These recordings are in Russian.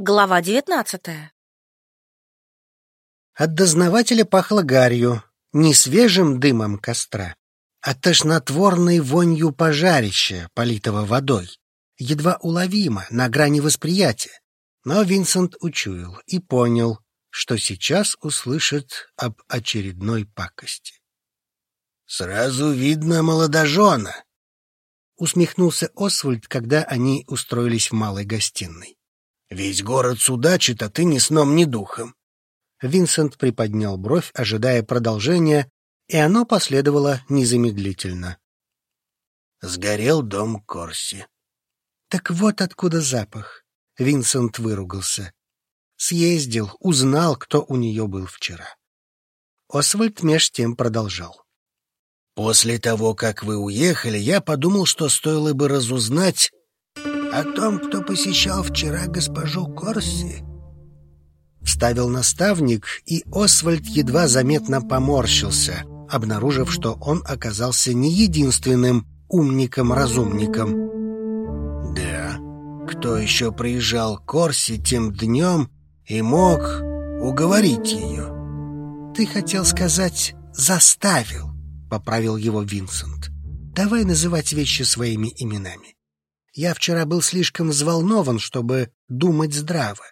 Глава девятнадцатая. От дознавателя пахло гарью, не свежим дымом костра, а тошнотворной вонью пожарища, политого водой, едва уловимо, на грани восприятия. Но Винсент учуял и понял, что сейчас услышит об очередной пакости. «Сразу видно молодожена!» — усмехнулся Освальд, когда они устроились в малой гостиной. Весь город судачит, а ты ни сном, ни духом. Винсент приподнял бровь, ожидая продолжения, и оно последовало незамедлительно. Сгорел дом Корси. Так вот откуда запах. Винсент выругался. Съездил, узнал, кто у нее был вчера. Освальд меж тем продолжал. После того, как вы уехали, я подумал, что стоило бы разузнать, о том, кто посещал вчера госпожу Корси?» Вставил наставник, и Освальд едва заметно поморщился, обнаружив, что он оказался не единственным умником-разумником. «Да, кто еще приезжал к Корси тем днем и мог уговорить ее?» «Ты хотел сказать «заставил», — поправил его Винсент. «Давай называть вещи своими именами. Я вчера был слишком взволнован, чтобы думать здраво.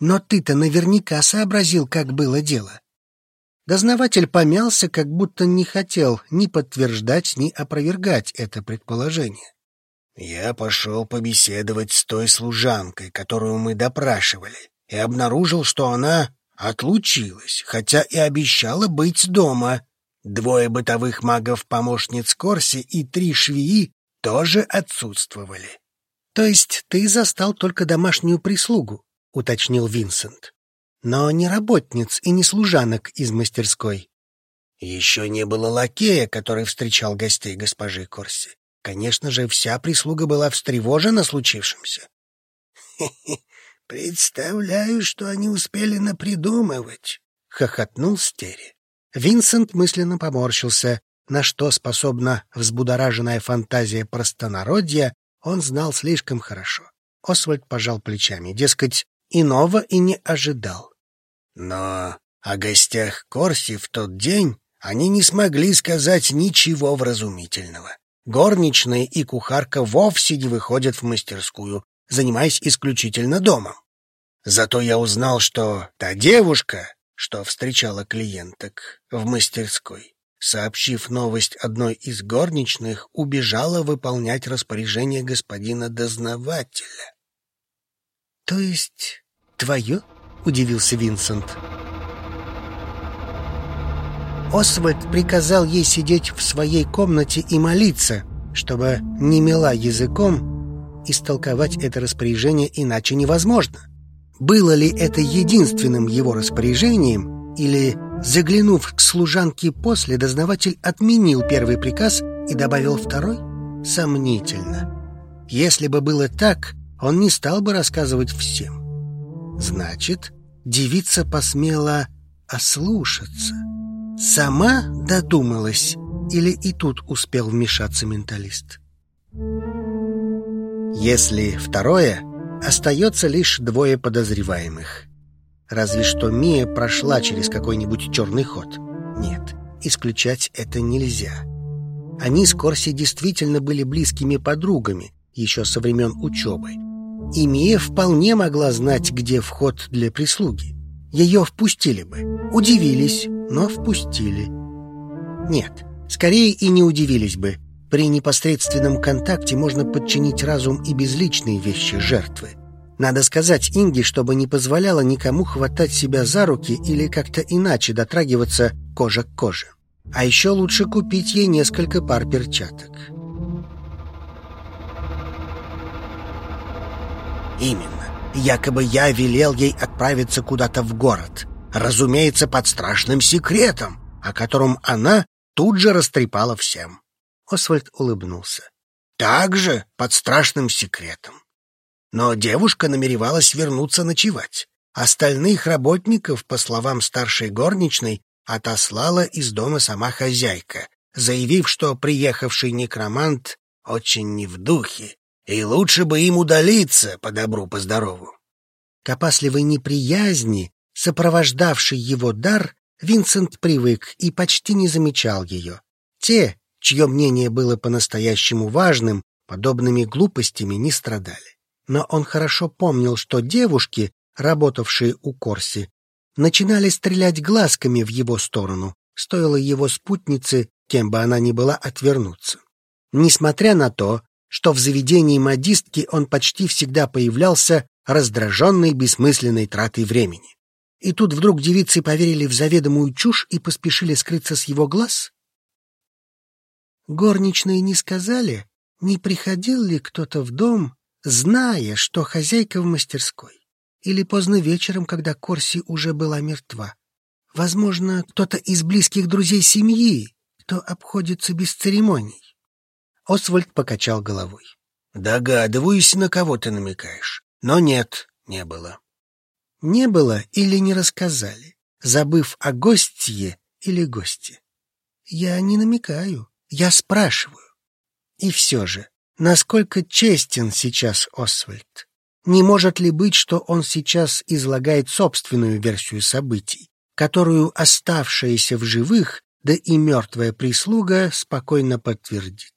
Но ты-то наверняка сообразил, как было дело. Дознаватель помялся, как будто не хотел ни подтверждать, ни опровергать это предположение. Я пошел побеседовать с той служанкой, которую мы допрашивали, и обнаружил, что она отлучилась, хотя и обещала быть дома. Двое бытовых магов-помощниц Корси и три швеи тоже отсутствовали. То есть ты застал только домашнюю прислугу, уточнил Винсент. Но не работниц и не служанок из мастерской. Еще не было лакея, который встречал гостей госпожи Корси. Конечно же, вся прислуга была встревожена случившимся. — Представляю, что они успели напридумывать, — хохотнул Стери. Винсент мысленно поморщился. На что способна взбудораженная фантазия простонародья, он знал слишком хорошо. Освальд пожал плечами, дескать, иного и не ожидал. Но о гостях Корси в тот день они не смогли сказать ничего вразумительного. Горничная и кухарка вовсе не выходят в мастерскую, занимаясь исключительно домом. Зато я узнал, что та девушка, что встречала клиенток в мастерской, сообщив новость одной из горничных, убежала выполнять распоряжение господина дознавателя. «То есть твое?» — удивился Винсент. Освальд приказал ей сидеть в своей комнате и молиться, чтобы не мела языком, истолковать это распоряжение иначе невозможно. Было ли это единственным его распоряжением или Заглянув к служанке после, дознаватель отменил первый приказ и добавил второй? Сомнительно. Если бы было так, он не стал бы рассказывать всем. Значит, девица посмела ослушаться. Сама додумалась или и тут успел вмешаться менталист? Если второе, остается лишь двое подозреваемых. Разве что Мия прошла через какой-нибудь черный ход. Нет, исключать это нельзя. Они с Корси действительно были близкими подругами, еще со времен учебы. И Мия вполне могла знать, где вход для прислуги. Ее впустили бы. Удивились, но впустили. Нет, скорее и не удивились бы. При непосредственном контакте можно подчинить разум и безличные вещи жертвы. Надо сказать Инге, чтобы не позволяла никому хватать себя за руки или как-то иначе дотрагиваться кожа к коже. А еще лучше купить ей несколько пар перчаток. Именно. Якобы я велел ей отправиться куда-то в город. Разумеется, под страшным секретом, о котором она тут же растрепала всем. Освальд улыбнулся. Также под страшным секретом. Но девушка намеревалась вернуться ночевать. Остальных работников, по словам старшей горничной, отослала из дома сама хозяйка, заявив, что приехавший некромант очень не в духе, и лучше бы им удалиться по добру, по здорову. К опасливой неприязни, сопровождавшей его дар, Винсент привык и почти не замечал ее. Те, чье мнение было по-настоящему важным, подобными глупостями не страдали. Но он хорошо помнил, что девушки, работавшие у Корси, начинали стрелять глазками в его сторону, стоило его спутнице, кем бы она ни была, отвернуться. Несмотря на то, что в заведении модистки он почти всегда появлялся раздраженный бессмысленной тратой времени. И тут вдруг девицы поверили в заведомую чушь и поспешили скрыться с его глаз? Горничные не сказали, не приходил ли кто-то в дом, зная, что хозяйка в мастерской. Или поздно вечером, когда Корси уже была мертва. Возможно, кто-то из близких друзей семьи, кто обходится без церемоний. Освальд покачал головой. «Догадываюсь, на кого ты намекаешь. Но нет, не было». «Не было или не рассказали, забыв о гостье или госте?» «Я не намекаю, я спрашиваю». И все же, насколько честен сейчас Освальд? Не может ли быть, что он сейчас излагает собственную версию событий, которую оставшаяся в живых, да и мертвая прислуга спокойно подтвердит?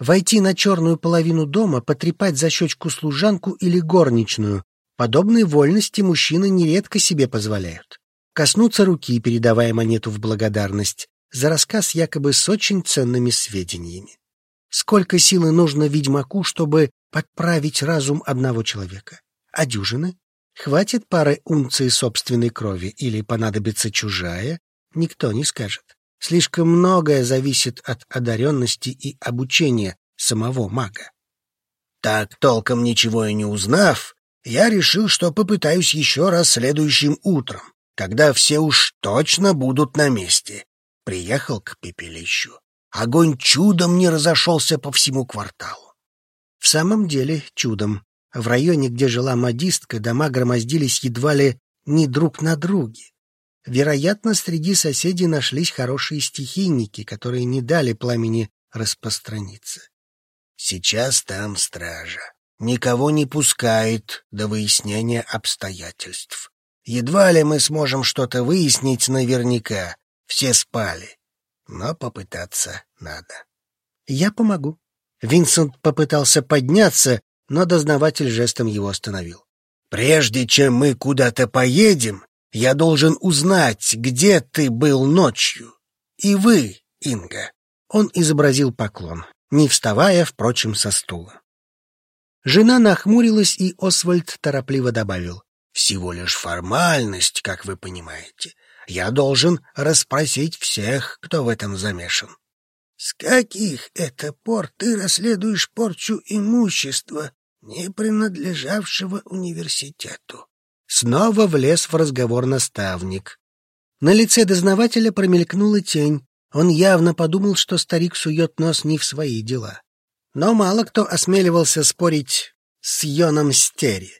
Войти на черную половину дома, потрепать за щечку служанку или горничную. Подобные вольности мужчины нередко себе позволяют. Коснуться руки, передавая монету в благодарность, за рассказ якобы с очень ценными сведениями. Сколько силы нужно ведьмаку, чтобы подправить разум одного человека? А дюжины? Хватит пары унций собственной крови или понадобится чужая? Никто не скажет. Слишком многое зависит от одаренности и обучения самого мага. Так, толком ничего и не узнав, я решил, что попытаюсь еще раз следующим утром, когда все уж точно будут на месте. Приехал к пепелищу. Огонь чудом не разошелся по всему кварталу. В самом деле чудом. В районе, где жила модистка, дома громоздились едва ли не друг на друге. Вероятно, среди соседей нашлись хорошие стихийники, которые не дали пламени распространиться. Сейчас там стража. Никого не пускает до выяснения обстоятельств. Едва ли мы сможем что-то выяснить наверняка. Все спали. Но попытаться надо. Я помогу. Винсент попытался подняться, но дознаватель жестом его остановил. Прежде чем мы куда-то поедем, я должен узнать, где ты был ночью. И вы, Инга. Он изобразил поклон, не вставая, впрочем, со стула. Жена нахмурилась, и Освальд торопливо добавил. «Всего лишь формальность, как вы понимаете. Я должен расспросить всех, кто в этом замешан». «С каких это пор ты расследуешь порчу имущества, не принадлежавшего университету?» Снова влез в разговор наставник. На лице дознавателя промелькнула тень. Он явно подумал, что старик сует нос не в свои дела. Но мало кто осмеливался спорить с Йоном Стери.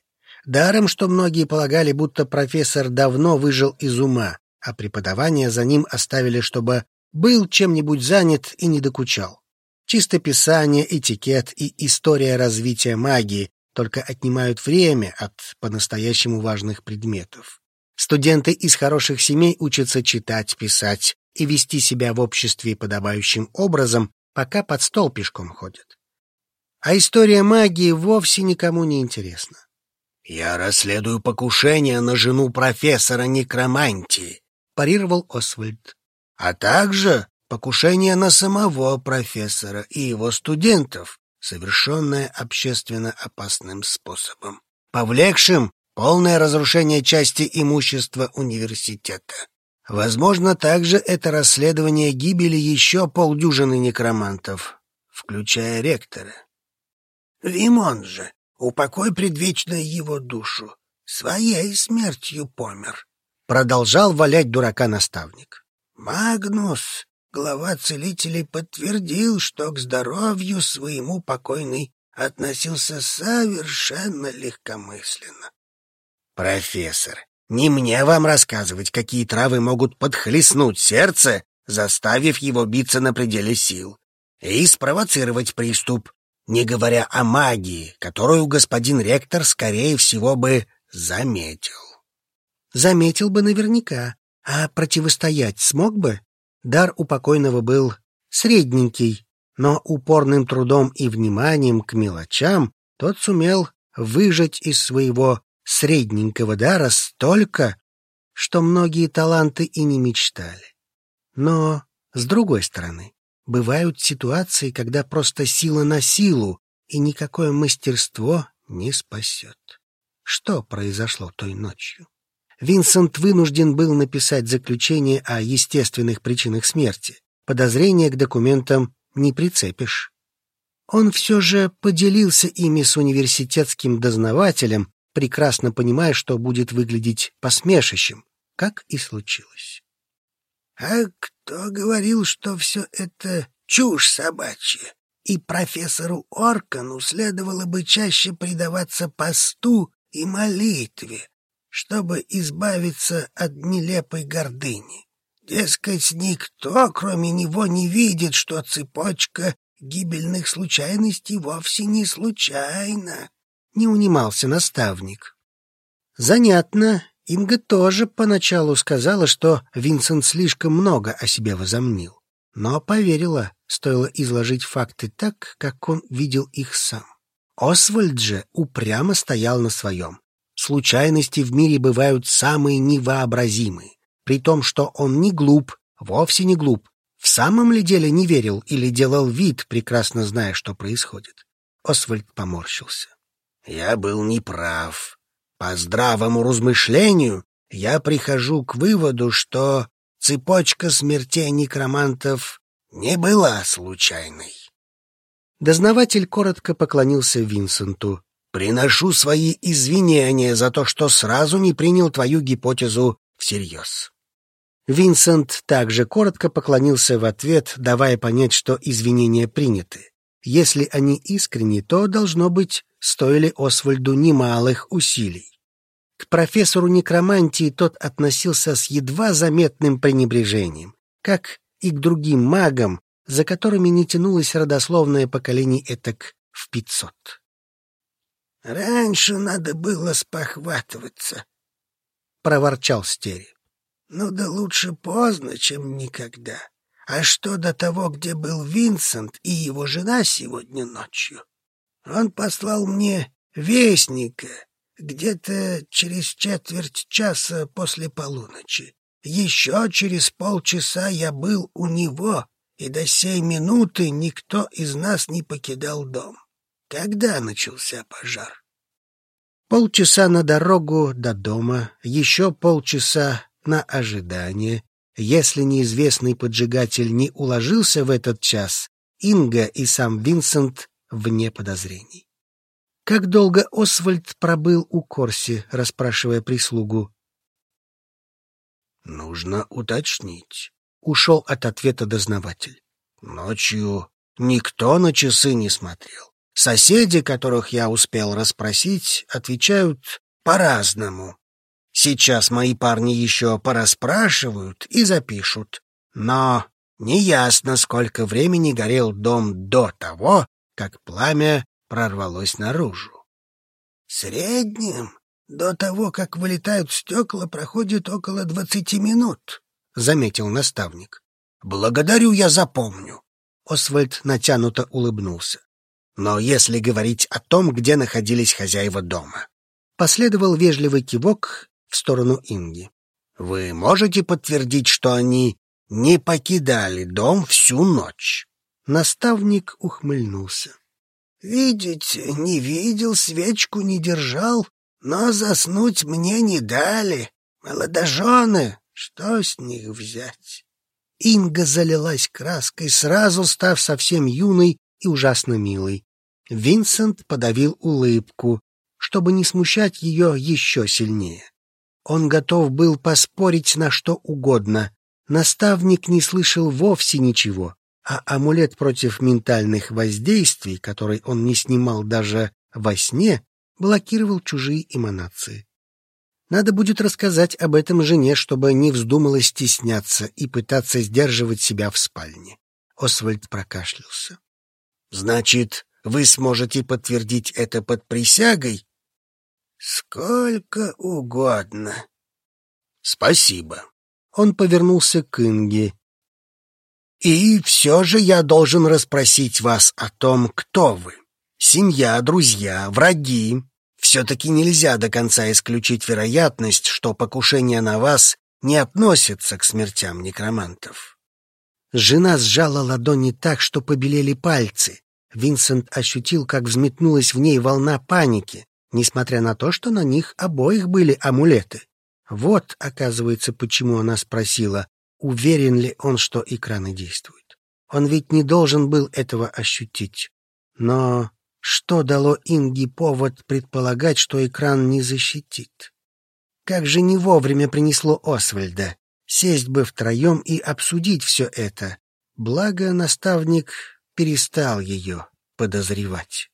Даром, что многие полагали, будто профессор давно выжил из ума, а преподавание за ним оставили, чтобы был чем-нибудь занят и не докучал. Чистописание, этикет и история развития магии только отнимают время от по-настоящему важных предметов. Студенты из хороших семей учатся читать, писать и вести себя в обществе подобающим образом, пока под стол пешком ходят. А история магии вовсе никому не интересна. «Я расследую покушение на жену профессора некромантии», — парировал Освальд. «А также покушение на самого профессора и его студентов, совершенное общественно опасным способом, повлекшим полное разрушение части имущества университета. Возможно, также это расследование гибели еще полдюжины некромантов, включая ректора. Вимон же, упокой предвечно его душу, своей смертью помер, продолжал валять дурака наставник. Магнус глава целителей подтвердил, что к здоровью своему покойный относился совершенно легкомысленно. «Профессор, не мне вам рассказывать, какие травы могут подхлестнуть сердце, заставив его биться на пределе сил, и спровоцировать приступ, не говоря о магии, которую господин ректор, скорее всего, бы заметил. Заметил бы наверняка, а противостоять смог бы? Дар у покойного был средненький, но упорным трудом и вниманием к мелочам тот сумел выжать из своего средненького дара столько, что многие таланты и не мечтали. Но, с другой стороны, бывают ситуации, когда просто сила на силу, и никакое мастерство не спасет. Что произошло той ночью? Винсент вынужден был написать заключение о естественных причинах смерти. Подозрения к документам не прицепишь. Он все же поделился ими с университетским дознавателем, прекрасно понимая, что будет выглядеть посмешищем, как и случилось. — А кто говорил, что все это чушь собачья, и профессору Оркану следовало бы чаще предаваться посту и молитве, чтобы избавиться от нелепой гордыни? Дескать, никто, кроме него, не видит, что цепочка гибельных случайностей вовсе не случайна. Не унимался наставник. Занятно. Инга тоже поначалу сказала, что Винсент слишком много о себе возомнил. Но поверила, стоило изложить факты так, как он видел их сам. Освальд же упрямо стоял на своем. Случайности в мире бывают самые невообразимые при том, что он не глуп, вовсе не глуп. В самом ли деле не верил или делал вид, прекрасно зная, что происходит? Освальд поморщился. Я был неправ. По здравому размышлению я прихожу к выводу, что цепочка смертей некромантов не была случайной. Дознаватель коротко поклонился Винсенту. «Приношу свои извинения за то, что сразу не принял твою гипотезу всерьез». Винсент также коротко поклонился в ответ, давая понять, что извинения приняты. Если они искренни, то, должно быть, стоили Освальду немалых усилий. К профессору некромантии тот относился с едва заметным пренебрежением, как и к другим магам, за которыми не тянулось родословное поколение этак в пятьсот. «Раньше надо было спохватываться», — проворчал Стери. Ну да лучше поздно, чем никогда. А что до того, где был Винсент и его жена сегодня ночью? Он послал мне вестника где-то через четверть часа после полуночи. Еще через полчаса я был у него, и до сей минуты никто из нас не покидал дом. Когда начался пожар? Полчаса на дорогу до дома, еще полчаса на ожидание. Если неизвестный поджигатель не уложился в этот час, Инга и сам Винсент вне подозрений. Как долго Освальд пробыл у Корси, расспрашивая прислугу? «Нужно уточнить», — ушел от ответа дознаватель. «Ночью никто на часы не смотрел. Соседи, которых я успел расспросить, отвечают по-разному. Сейчас мои парни еще пораспрашивают и запишут. Но неясно, сколько времени горел дом до того, как пламя прорвалось наружу. — В среднем до того, как вылетают стекла, проходит около двадцати минут, — заметил наставник. — Благодарю, я запомню. Освальд натянуто улыбнулся. Но если говорить о том, где находились хозяева дома. Последовал вежливый кивок, в сторону Инги. «Вы можете подтвердить, что они не покидали дом всю ночь?» Наставник ухмыльнулся. «Видите, не видел, свечку не держал, но заснуть мне не дали. Молодожены, что с них взять?» Инга залилась краской, сразу став совсем юной и ужасно милой. Винсент подавил улыбку, чтобы не смущать ее еще сильнее. Он готов был поспорить на что угодно. Наставник не слышал вовсе ничего, а амулет против ментальных воздействий, который он не снимал даже во сне, блокировал чужие эманации. Надо будет рассказать об этом жене, чтобы не вздумала стесняться и пытаться сдерживать себя в спальне. Освальд прокашлялся. — Значит, вы сможете подтвердить это под присягой? Сколько угодно. Спасибо. Он повернулся к Инге. И все же я должен расспросить вас о том, кто вы. Семья, друзья, враги. Все-таки нельзя до конца исключить вероятность, что покушение на вас не относится к смертям некромантов. Жена сжала ладони так, что побелели пальцы. Винсент ощутил, как взметнулась в ней волна паники, несмотря на то, что на них обоих были амулеты. Вот, оказывается, почему она спросила, уверен ли он, что экраны действуют. Он ведь не должен был этого ощутить. Но что дало Инге повод предполагать, что экран не защитит? Как же не вовремя принесло Освальда. Сесть бы втроем и обсудить все это. Благо наставник перестал ее подозревать.